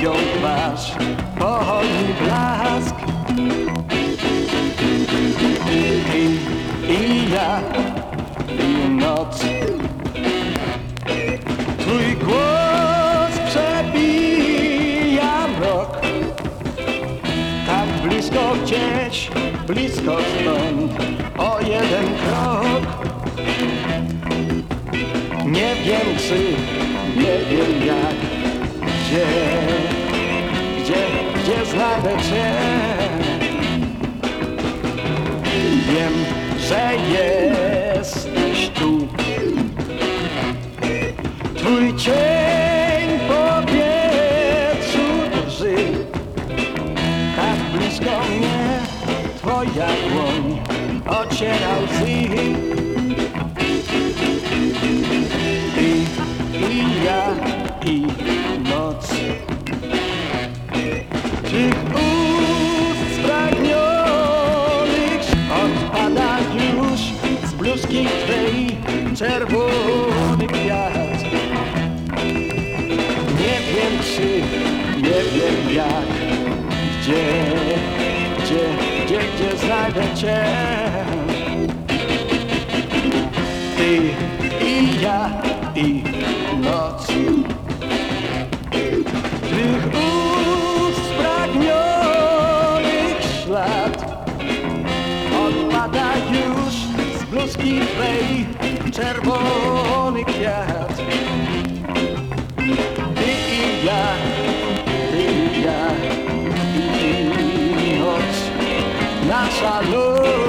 ludziom twarz pochodni blask. I, i ja, i noc. Twój głos przebija mrok. Tak blisko gdzieś, blisko stąd, o jeden krok. Nie wiem czy, nie wiem jak, gdzie znajdę Cię. Wiem, że jesteś tu. Twój cień po powietrzu drży, tak blisko mnie Twoja dłoń ociera łzy. Tych ust spragnionych Odpada już z bluzki Twej czerwony kwiat Nie wiem czy, nie wiem jak Gdzie, gdzie, gdzie, gdzie znajdę Cię bliżej czerwony kwiat. Ty i ja, ty i ja, i noc, nasza noc.